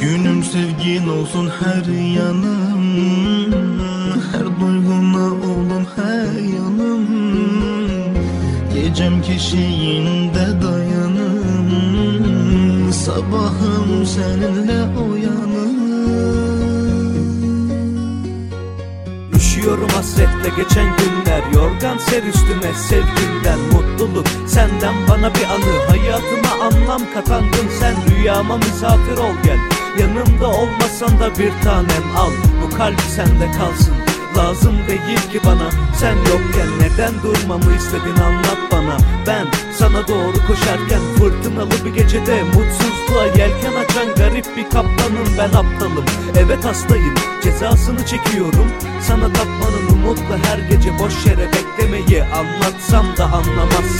Günüm sevgin olsun her yanım. Her duyguna olun her yanım. Gecem keşiğinde dayanım. Sabahım seninle uyanım. Üşüyorum hasretle geçen günler. Yorgan ser üstüme sevgimden Mutluluk. Senden bana bir anı Hayatıma anlam sen Rüyama misafir ol gel. Yanımda olmasan da bir tanem al. Bu kalp sende kalsın. Lazım değil ki bana. Sen yokken neden durmamı istedin anlat bana. Ben sana doğru koşarken Fırtınalı bir gecede Mutsuzluğa yelken açan garip bir kaptanım Ben aptalım. Evet hastayım. Cezasını çekiyorum. Sana tapmanın umutla her gece boş yere beklemeyi Anlatsam da anlamazsın